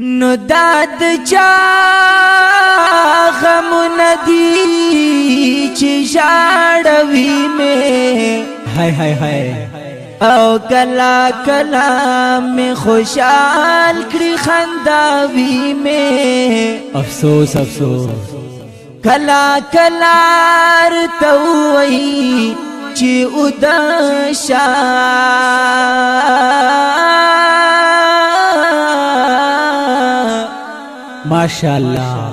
نو داد چا غم ندی چې ژاړوي مې هاي هاي هاي او کلا کلا می خوشحال کړی خنداوي مې افسوس افسوس کلا کلا رتوي چې ودان شاه माशाल्लाह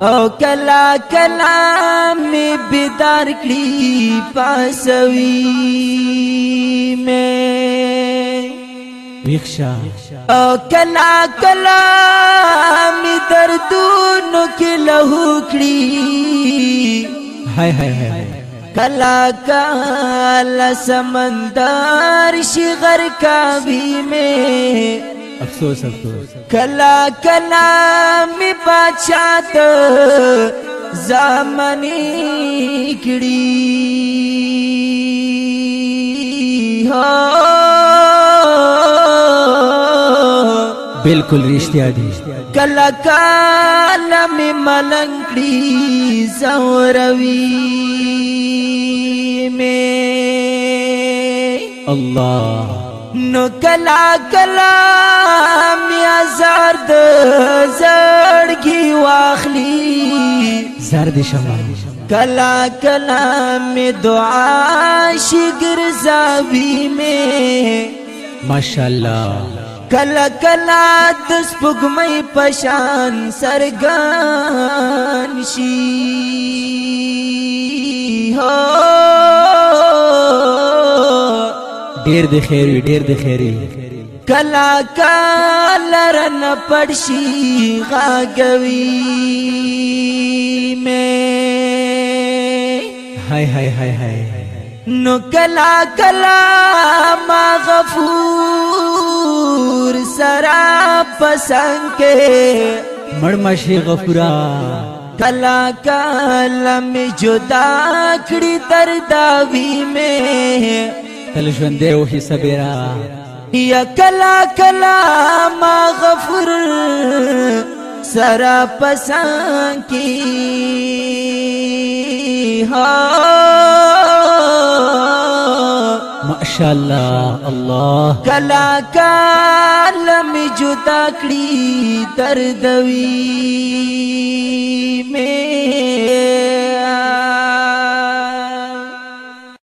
او کلا کلا می بیدار کړي پاسوي می ویښا او کلا کلا می دردونو کې لهو کړي هاي هاي هاي کلا کلا سمندر شي غر کا بھی میں अफसोस अफसोस कला कला में बाचा तो जामनी किड़ी हो बिल्कुल रिश्तिया रिश्तेदारी कला काला में मलंगड़ी सौरवी में अल्लाह نو کلا کلا می ازار د زړګي واخلي زرد شمع کلا کلا می دعا شګر زاوی می ماشاءالله کلا کلا د سپګمې پشان سرګان شي هو ډیر د خیر ډیر د خیر کلا کلا رن پړشي غاګوي مې هاي هاي هاي هاي نو کلا کلا ما غفور سرا پسند کې مړ مشي غفورا کلا کلا می جدا کړی در داوی می تل ژوندې او حسابرا یا کلا کلا ما غفر سرا پسان کی ها ماشاء الله الله کلا کلا می جدا کړی دردوی